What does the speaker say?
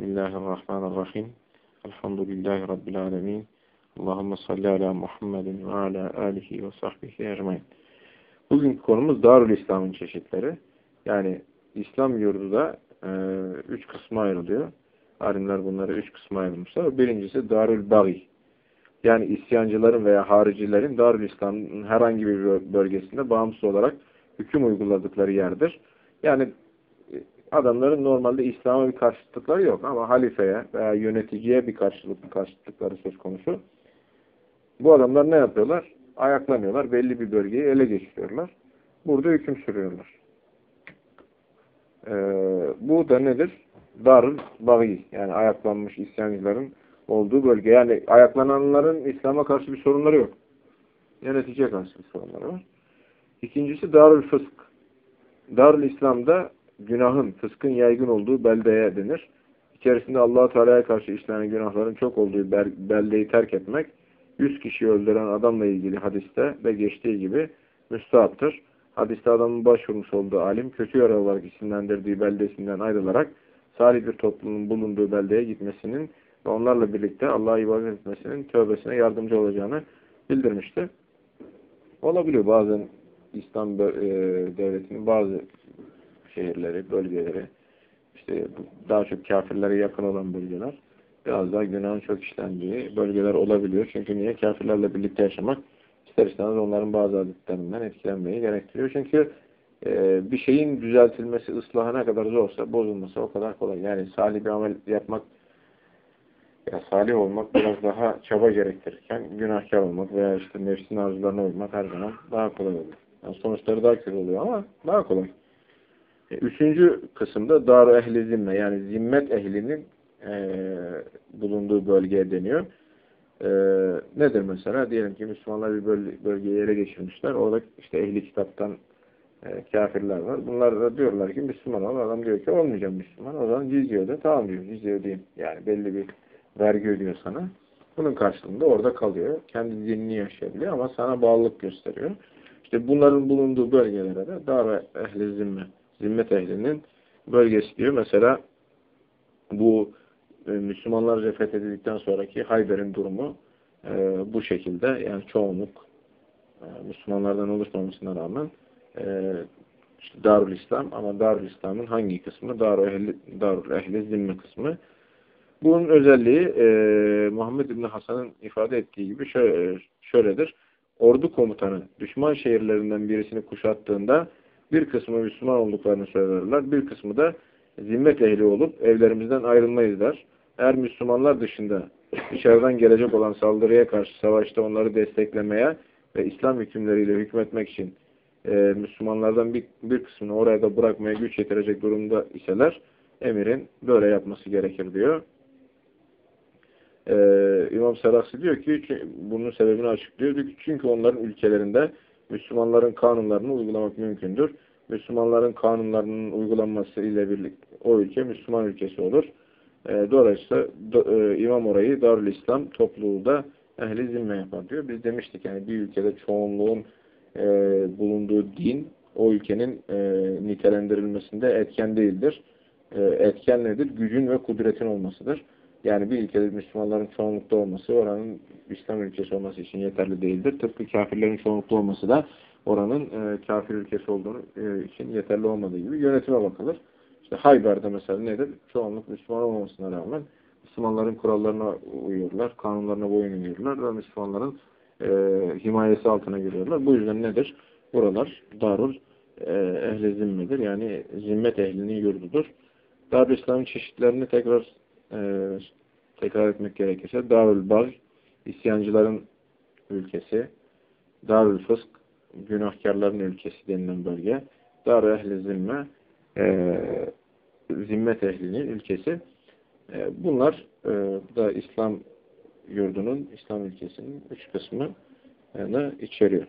Bismillahirrahmanirrahim. Elhamdülillahi Rabbil alemin. Allahümme salli ala Muhammedin ve ala alihi ve sahbihi ecmain. Bugünkü konumuz Darül İslam'ın çeşitleri. Yani İslam yurdu da e, üç kısma ayrılıyor. Alimler bunları üç kısma ayrılmışlar. Birincisi Darül Bagi. Yani isyancıların veya haricilerin Darül İslam'ın herhangi bir bölgesinde bağımsız olarak hüküm uyguladıkları yerdir. Yani adamların normalde İslam'a bir karşıtlıkları yok ama halifeye veya yöneticiye bir karşılık, karşıtlıkları söz konusu. Bu adamlar ne yapıyorlar? Ayaklanıyorlar, belli bir bölgeyi ele geçiriyorlar. Burada hüküm sürüyorlar. Ee, bu da nedir? Darül Bagi, yani ayaklanmış isyancıların olduğu bölge. Yani ayaklananların İslam'a karşı bir sorunları yok. Yöneticiye karşı bir sorunları var. İkincisi Darül Fısk. Darül İslam'da günahın, fıskın yaygın olduğu beldeye denir. İçerisinde allah Teala'ya karşı işlenen günahların çok olduğu beldeyi terk etmek, yüz kişiyi öldüren adamla ilgili hadiste ve geçtiği gibi müstahaptır. Hadiste adamın başvurmuş olduğu alim, kötü yara olarak isimlendirdiği beldesinden ayrılarak salih bir toplumun bulunduğu beldeye gitmesinin ve onlarla birlikte Allah'a ibadet etmesinin tövbesine yardımcı olacağını bildirmişti. Olabiliyor bazen İslam devletinin bazı şehirleri, bölgeleri, işte daha çok kafirlere yakın olan bölgeler, biraz daha günahın çok işlendiği bölgeler olabiliyor. Çünkü niye? Kafirlerle birlikte yaşamak ister istemez onların bazı adetlerinden etkilenmeyi gerektiriyor. Çünkü e, bir şeyin düzeltilmesi, ıslahı ne kadar zorsa bozulması o kadar kolay. Yani salih bir amel yapmak ya salih olmak biraz daha çaba gerektirirken günahkar olmak veya işte nefsin arzularına uymak her zaman daha kolay oluyor. Yani sonuçları daha kötü oluyor ama daha kolay. E, üçüncü kısımda dar ehli zimme yani zimmet ehlinin e, bulunduğu bölgeye deniyor. E, nedir mesela? Diyelim ki Müslümanlar bir böl bölgeyi ele geçirmişler. Orada işte ehli kitaptan e, kafirler var. Bunlar da diyorlar ki Müslüman ol. Adam diyor ki olmayacağım Müslüman. O zaman cizye öde. Tamam diyor. Cizye ödeyeyim. Yani belli bir vergi ödüyor sana. Bunun karşılığında orada kalıyor. Kendi dinini yaşayabiliyor ama sana bağlılık gösteriyor. İşte bunların bulunduğu bölgelere de dar ehli zimme zimmet ehlinin bölgesi diyor. Mesela bu e, Müslümanlar fethedildikten sonraki Hayber'in durumu e, bu şekilde. Yani çoğunluk e, Müslümanlardan oluşmamasına rağmen e, işte Darül İslam ama Darül İslam'ın hangi kısmı? Darül Ehli, Darül Ehli Zimme kısmı. Bunun özelliği e, Muhammed İbni Hasan'ın ifade ettiği gibi şöyle, şöyledir. Ordu komutanı düşman şehirlerinden birisini kuşattığında bir kısmı Müslüman olduklarını söylerler. Bir kısmı da zimmet ehli olup evlerimizden ayrılmayız der. Eğer Müslümanlar dışında dışarıdan gelecek olan saldırıya karşı savaşta onları desteklemeye ve İslam hükümleriyle hükmetmek için e, Müslümanlardan bir, bir kısmını oraya da bırakmaya güç yetirecek durumda iseler emirin böyle yapması gerekir diyor. Ee, İmam Seraksi diyor ki bunun sebebini açıklıyor. Çünkü onların ülkelerinde Müslümanların kanunlarını uygulamak mümkündür. Müslümanların kanunlarının uygulanması ile birlikte o ülke Müslüman ülkesi olur. E, dolayısıyla do, e, imam orayı Darül İslam topluluğu da ehli zimme yapar diyor. Biz demiştik yani bir ülkede çoğunluğun e, bulunduğu din o ülkenin e, nitelendirilmesinde etken değildir. E, etken nedir? Gücün ve kudretin olmasıdır. Yani bir ülkede Müslümanların çoğunlukta olması oranın İslam ülkesi olması için yeterli değildir. Tıpkı kafirlerin çoğunlukta olması da oranın e, kafir ülkesi olduğunu e, için yeterli olmadığı gibi yönetime bakılır. İşte Hayber'de mesela nedir? Çoğunluk Müslüman olmamasına rağmen Müslümanların kurallarına uyuyorlar, kanunlarına boyun eğiyorlar ve Müslümanların e, himayesi altına giriyorlar. Bu yüzden nedir? Buralar darul e, ehli zimmedir. Yani zimmet ehlinin yurdudur. Darül İslam'ın çeşitlerini tekrar e, tekrar etmek gerekirse Darül Bag, isyancıların ülkesi, Darül Fısk, günahkarların ülkesi denilen bölge, Darül Ehli Zimme, e, zimmet ehlinin ülkesi. E, bunlar e, da İslam yurdunun, İslam ülkesinin üç kısmını içeriyor.